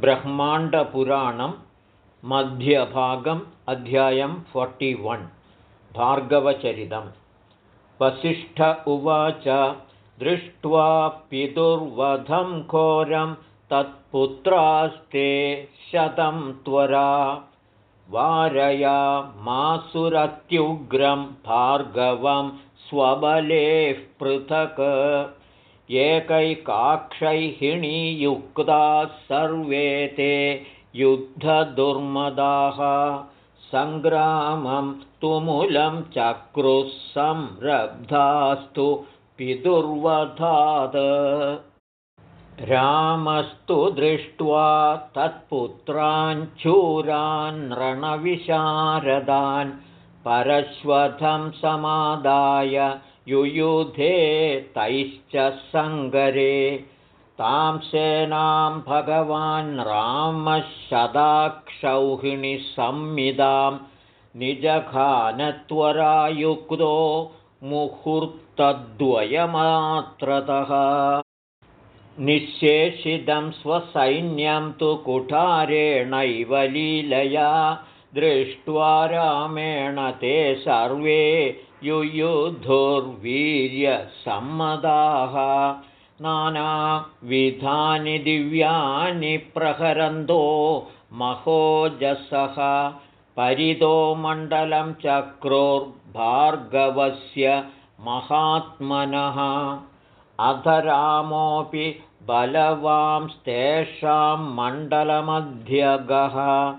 ब्रह्माण्डपुराणं मध्यभागम् अध्यायं forty one भार्गवचरितं Vasishtha उवाच दृष्ट्वा पितुर्वधं घोरं तत्पुत्रास्ते शतं त्वरा। वारया मासुरत्युग्रं भार्गवं स्वबलेः पृथक् एकैकाक्षैहिणीयुक्ताः सर्वे ते युद्धदुर्मदाः। सङ्ग्रामं तुमुलं चक्रुः संरब्धास्तु पितुर्वधात्। रामस्तु दृष्ट्वा तत्पुत्राञ्छूरान् रणविशारदान् परश्वथं समादाय युयुधे तैश्च सङ्गरे तां सेनां भगवान् रामः शदाक्षौहिणीसंमिदां निजखानत्वरायुक्तो मुहूर्तद्वयमात्रतः। निःशेषितं स्वसैन्यं तु कुठारेणैव लीलया दृष्ट्वा रामेण ते सर्वे युयुधुर्वीर्यसम्मदाः नानाविधानि दिव्यानि प्रहरन्तो महोजसः। परितो मण्डलं चक्रोर्भार्गवस्य महात्मनः। अधरामोऽपि बलवांस्तेषां मण्डलमध्यगः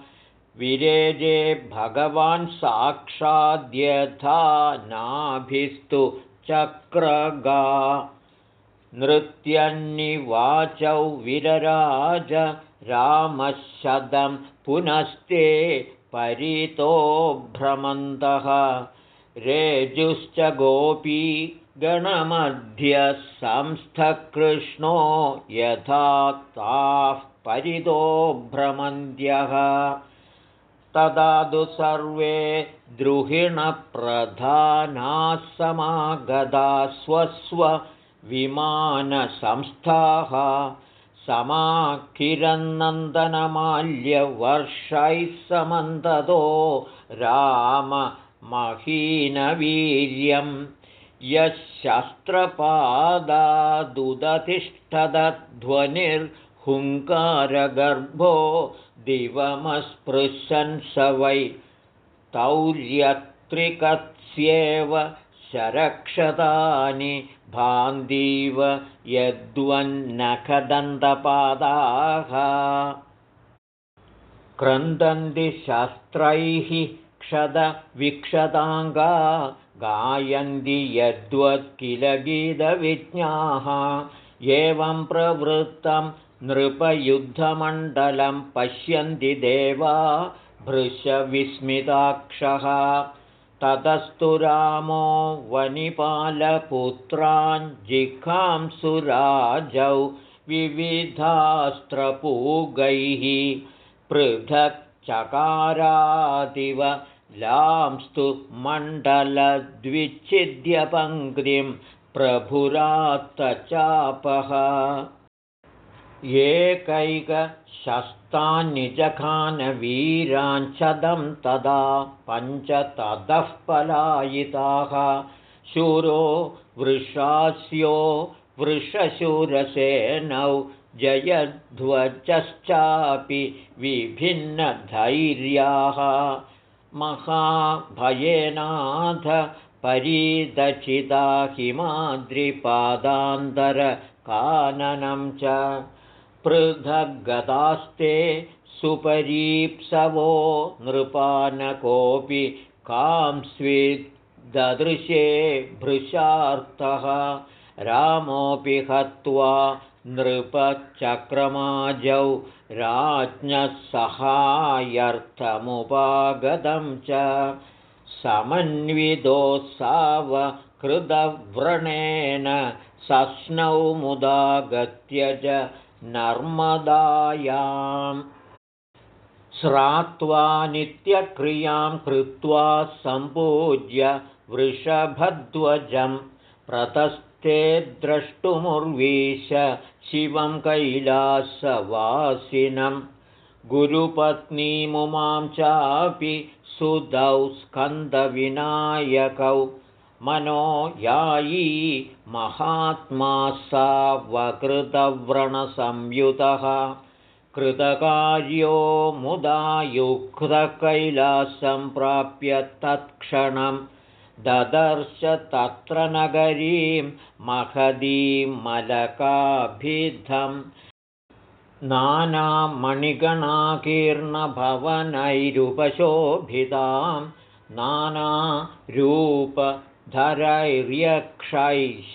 विरेजे भगवान् साक्षाद्यथा नाभिस्तु चक्रगा। नृत्यन्निवाचौ विरराज रामशदं पुनस्ते परितो भ्रमन्तः। रेजुश्च गोपी गणमध्य संस्थकृष्णो यथा ताः परितो भ्रमन्त्यः तदा तु सर्वे द्रुहिणप्रधानाः समागता स्वस्वविमानसंस्थाः समाकिरन्नन्दनमाल्यवर्षैः समन्ततो राममहीनवीर्यं शस्त्रपादादुदतिष्ठदध्वनिर्हुङ्कारगर्भो दिवमस्पृशन् स वै। तौर्यत्रिकस्येव शरक्षतानि भान्दीव यद्वन्नखदन्तपादाः। क्रन्दन्ति शस्त्रैः क्षदविक्षताङ्गा गायन्ति यद्वत् किल गीतविज्ञाः। एवं प्रवृत्तं नृपयुद्धमण्डलं पश्यन्ति देवा भृशविस्मिताक्षः। ततस्तु रामो वनिपालपुत्रान् जिघांसुराजौ विविधास्त्रपूगैः। पृथक् चकारादिव लांस्तु मण्डलद्विच्छिद्यपङ्क्तिं प्रभुरात्तचापः एकैकशस्तान्निजखानवीराञ्छदं तदा पञ्च ततः पलायिताः। शूरो वृषास्यो वृषशूरसेनौ जयध्वजश्चापि विभिन्नधैर्याः। महाभयेनाथ परीदचिता हिमाद्रिपादान्तरकाननं च पृथग्गतास्ते सुपरीप्सवो नृपानकोऽपि कांस्विददृशे भृशार्थः। रामोऽपि हत्वा नृपचक्रमाजौ राज्ञः सहायर्थमुपागतं च समन्वितोत्सावकृतव्रणेन सस्नौ मुदागत्य च नर्मदायाम्। श्रात्वा नित्यक्रियां कृत्वा सम्पूज्य वृषभध्वजं ते द्रष्टुमुर्वीश शिवं कैलासवासिनं। गुरुपत्नीमुमां चापि सुदौ स्कन्दविनायकौ मनो यायी महात्मा सा वकृतव्रणसंयुतः। कृतकार्यो मुदा युक्तकैलासं प्राप्य तत्क्षणं ददर्श तत्र नगरीं महदीमलकाभिधम् नानामणिगणाकीर्णभवनैरुपशोभितां। नानारूपधरैर्यक्षैः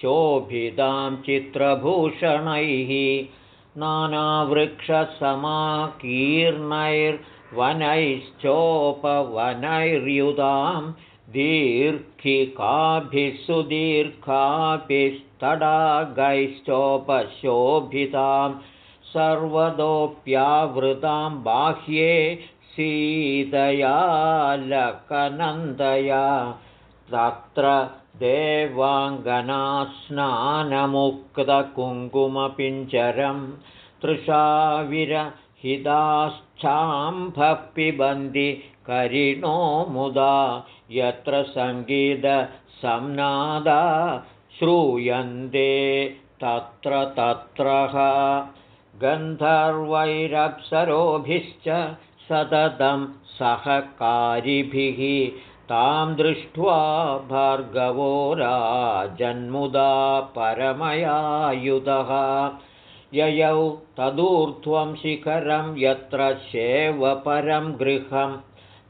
शोभितां चित्रभूषणैः नानावृक्षसमाकीर्णैर्वनैश्चोपवनैर्युधां दीर्घिकाभिः सुदीर्घाभिस्तडागैश्चोपशोभितां सर्वतोऽप्यावृतां बाह्ये सीतयालकनन्दया तत्र देवाङ्गनास्नानमुक्तकुङ्कुमपिञ्जरं तृषाविरहिताश्चाम्भः पिबन्ति करिणो मुदा यत्र सङ्गीतसंनादा श्रूयन्ते तत्र तत्रः। गन्धर्वैरप्सरोभिश्च सततं सहकारिभिः तां दृष्ट्वा भार्गवो राजन्मुदा परमयायुधः। ययौ तदूर्ध्वं शिखरं यत्र शेवपरं गृहं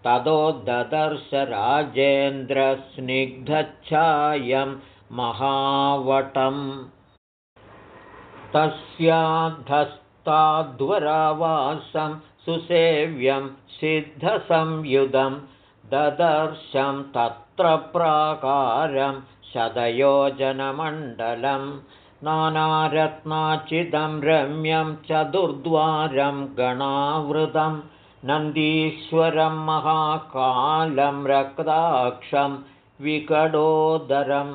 ततो ददर्श राजेन्द्रस्निग्धच्छायं महावटम्। तस्याधस्ताध्वरावासं सुसेव्यं सिद्धसंयुधम् ददर्शं तत्र प्राकारं शतयोजनमण्डलं नानारत्नाचिदं रम्यं चतुर्द्वारं गणावृतं नन्दीश्वरं महाकालं रक्ताक्षं विकडोदरं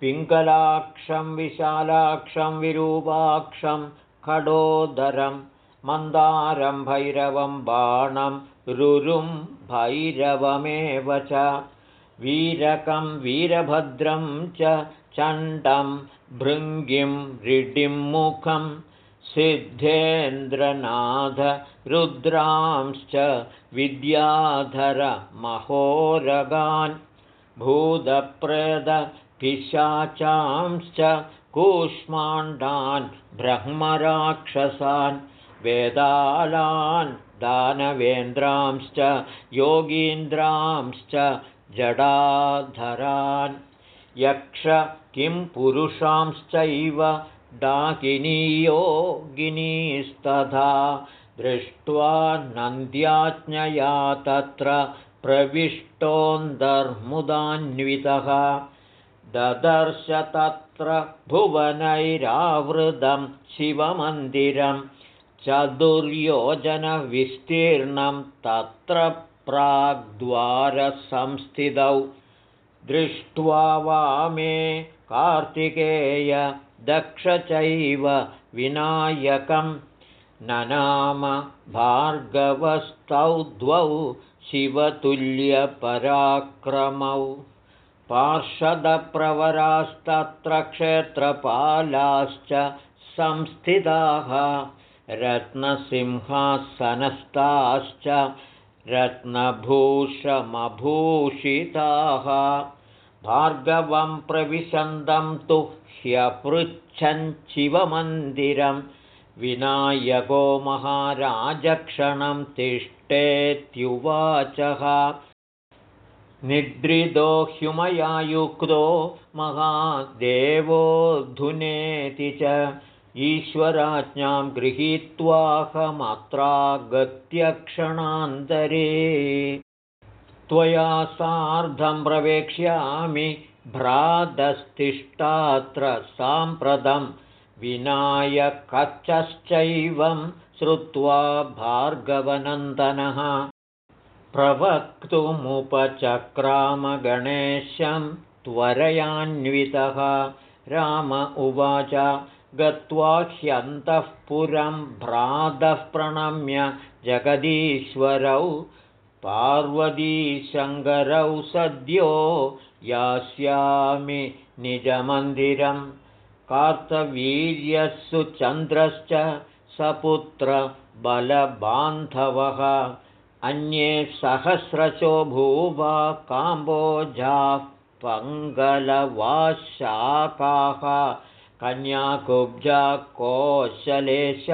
पिङ्गलाक्षं विशालाक्षं विरूपाक्षं खडोदरं मन्दारं भैरवं बाणं रुरुं भैरवमेव च। वीरकं वीरभद्रं च चण्डं भृङ्गिं रिडिं मुखं सिद्धेन्द्रनाथरुद्रांश्च विद्याधरमहोरगान् भूतप्रेदपिशाचांश्च कूष्माण्डान् ब्रह्मराक्षसान् वेदालान् दानवेन्द्रांश्च योगीन्द्रांश्च जडाधरान्। यक्ष किं पुरुषांश्चैव डाकिनीयोगिनीस्तथा दृष्ट्वा नन्द्याज्ञया तत्र प्रविष्टोऽन्तर्मुदान्वितः। ददर्श तत्र भुवनैरावृतं शिवमन्दिरम् चतुर्योजनविस्तीर्णं तत्र प्राग्द्वारसंस्थितौ दृष्ट्वा वामे कार्तिकेय दक्ष चैव विनायकं ननाम भार्गवस्तौ द्वौ शिवतुल्यपराक्रमौ पार्षदप्रवरास्तत्र क्षेत्रपालाश्च संस्थिताः रत्नसिंहासनस्ताश्च रत्नभूषमभूषिताः। भार्गवं प्रविशन्तं तु ह्यपृच्छञ्चिवमन्दिरं विनायको महाराजक्षणं तिष्ठेत्युवाचः। निद्रिदो ह्युमया युक्तो महादेवोऽधुनेति च ईश्वराज्ञां गृहीत्वाहमत्रागत्यक्षणान्तरे त्वया सार्धं प्रवेक्ष्यामि भ्रातस्तिष्ठात्र साम्प्रतं विनायकच्चैवं श्रुत्वा भार्गवनन्दनः प्रवक्तुमुपचक्रामगणेशं त्वरयान्वितः राम उवाच गत्वा ह्यन्तः पुरं भ्रातः प्रणम्य जगदीश्वरौ पार्वतीशङ्करौ सद्यो यास्यामि निजमन्दिरं। कार्तवीर्यस्सु चन्द्रश्च सपुत्रबलबान्धवः अन्ये सहस्रशो भूवा काम्बोजाः पङ्गलवाशाकाः कन्याकुब्जा कोशलेश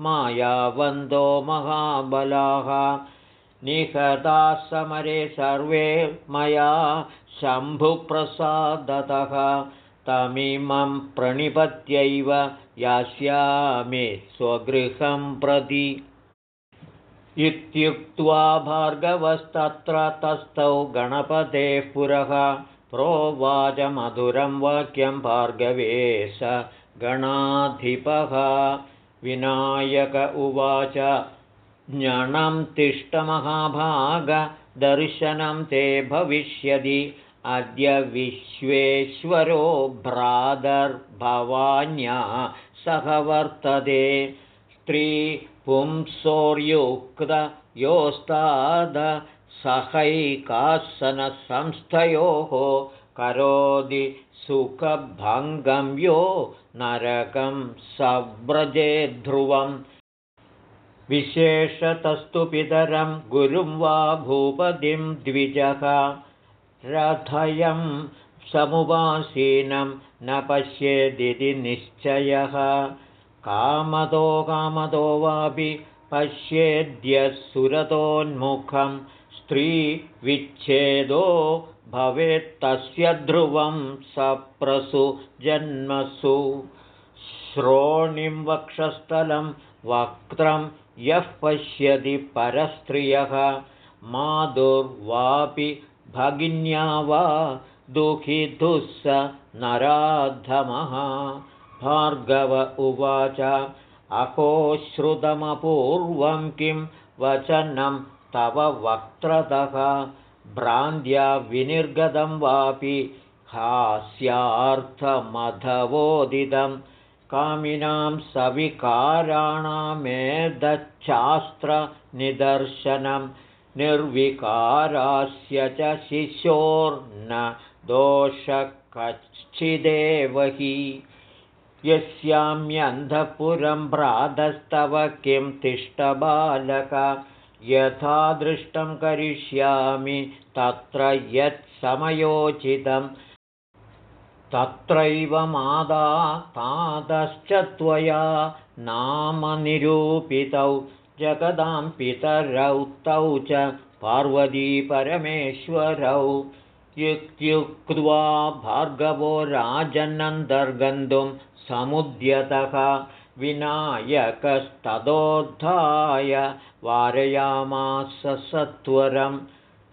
मायावन्दो महाबलाः। निहताः समरे सर्वे मया शम्भुप्रसादतः। तमिमं प्रणिपत्यैव यास्यामि स्वगृहं प्रति। इत्युक्त्वा भार्गवस्तत्र तस्थौ गणपतेः पुरः प्रोवाचमधुरं वाक्यं भार्गवे स गणाधिपः। विनायक उवाच ज्ञणं तिष्ठमहाभागदर्शनं ते भविष्यति। अद्य विश्वेश्वरो भ्रातर्भवान्या सह वर्तते। स्त्रीपुंसोर्युक्तयोस्ताद सहैकासनसंस्थयोः करोति सुखभङ्गं यो नरकं सव्रजेध्रुवम् विशेषतस्तु पितरं गुरुं वा भूपतिं द्विजः। रथयं समुवासीनं न पश्येदिति निश्चयः। कामदो कामदो वापि पश्येद्यः सुरतोन्मुखं स्त्रीविच्छेदो भवेत्तस्य ध्रुवं सप्रसु जन्मसु। श्रोणिं वक्षस्थलं वक्त्रं यः पश्यति परस्त्रियः। माधुर्वापि भगिन्या वा दुःखितुः स नराधमः। भार्गव उवाच अकोश्रुतमपूर्वं किं वचनं तव वक्त्रतः भ्रान्त्या विनिर्गतं वापि हास्यार्थमधवोदितं। कामिनां सविकाराणामेदच्छास्त्रनिदर्शनं निर्विकारास्य च शिशोर्न दोषकच्छिदेव हि। यस्याम्यन्धपुरं भ्रातस्तव किं तिष्ठबालक यथा दृष्टं करिष्यामि तत्र यत्समयोचितं। तत्रैव मादा तातश्च त्वया नामनिरूपितौ तौ च पार्वतीपरमेश्वरौ इत्युक्त्वा भार्गवो राजनन्तर्गन्तुं समुद्यतः विनायकस्तदोद्धाय वारयामास सत्वरं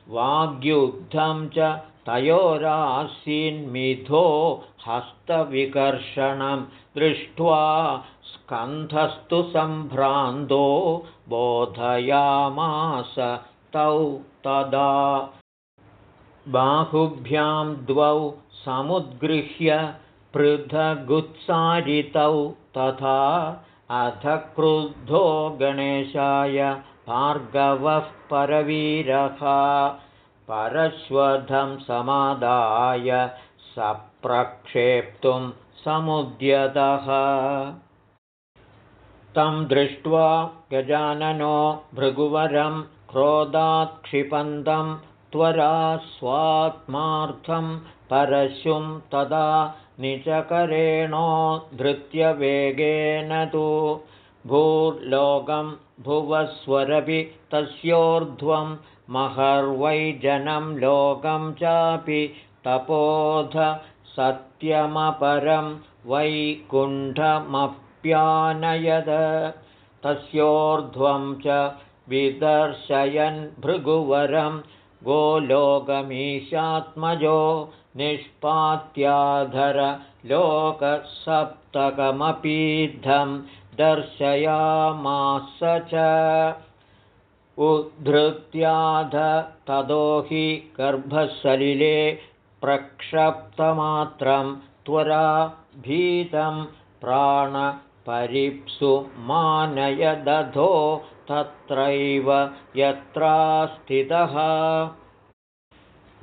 वाग्युग्धं च तयोरासीन्मिथो हस्तविकर्षणं दृष्ट्वा स्कन्धस्तु सम्भ्रान्तो बोधयामास तौ तदा। बाहुभ्यां द्वौ समुद्गृह्य पृथगुत्सारितौ तथा अथ क्रुद्धो गणेशाय भार्गवः परवीरः। परश्वधं समादाय सप्रक्षेप्तुं समुद्यतः। तं दृष्ट्वा गजाननो भृगुवरं क्रोधात्क्षिपन्तं त्वरा स्वात्मार्थं परशुं तदा निचकरेणोद्धृत्यवेगेन तु भूर्लोकं भुवस्वरपि तस्योर्ध्वं महर्वैजनं लोकं चापि तपोध सत्यमपरं वैकुण्ठमप्यानयद। तस्योर्ध्वं च विदर्शयन् भृगुवरं गोलोकमीशात्मजो निष्पात्याधर लोकसप्तकमपीद्धं दर्शयामास च। उद्धृत्याध ततो हि गर्भसलिले प्रक्षप्तमात्रं त्वरा भीतं प्राणपरिप्सु मानय दधो तत्रैव यत्रास्थितः।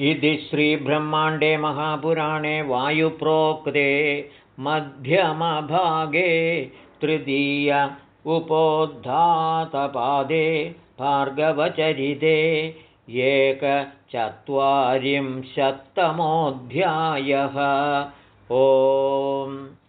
इति श्रीब्रह्माण्डे महापुराणे वायुप्रोक्ते मध्यमभागे तृतीय उपोद्धातपादे भार्गवचरिते एकचत्वारिंशत्तमोऽध्यायः। ओम्